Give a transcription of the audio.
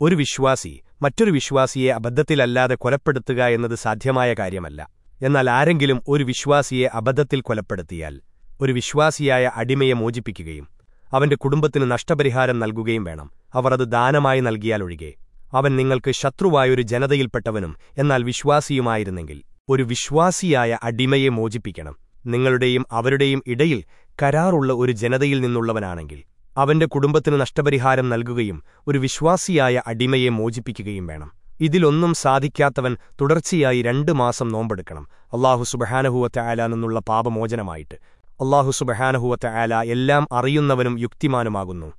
ഒരു വിശ്വാസി മറ്റൊരു വിശ്വാസിയെ അബദ്ധത്തിലല്ലാതെ കൊലപ്പെടുത്തുക എന്നത് സാധ്യമായ കാര്യമല്ല. എന്നാൽ ആരെങ്കിലും ഒരു വിശ്വാസിയെ അബദ്ധത്തിൽ കൊലപ്പെടുത്തിയാൽ ഒരു വിശ്വാസിയായ അടിമയെ മോചിപ്പിക്കുകയും അവന്റെ കുടുംബത്തിന് നഷ്ടപരിഹാരം നൽകുകയും വേണം. അവർ അത് ദാനമായി നൽകിയാലൊഴികെ അവൻ നിങ്ങൾക്ക് ശത്രുവായൊരു ജനതയിൽപ്പെട്ടവനും എന്നാൽ വിശ്വാസിയുമായിരുന്നെങ്കിൽ ഒരു വിശ്വാസിയായ അടിമയെ മോചിപ്പിക്കണം. നിങ്ങളുടെയും അവരുടെയും ഇടയിൽ കരാറുള്ള ഒരു ജനതയിൽ നിന്നുള്ളവനാണെങ്കിൽ അവന്റെ കുടുംബത്തിന് നഷ്ടപരിഹാരം നൽകുകയും ഒരു വിശ്വാസിയായ അടിമയെ മോചിപ്പിക്കുകയും വേണം. ഇതിലൊന്നും സാധിക്കാത്തവൻ തുടർച്ചയായി രണ്ടു മാസം നോമ്പെടുക്കണം. അള്ളാഹു സുബഹാനഹുവത്തെ ആല നിന്നുള്ള പാപമോചനമായിട്ട്. അള്ളാഹു സുബഹാനഹുവത്തെ ആല എല്ലാം അറിയുന്നവനും യുക്തിമാനുമാകുന്നു.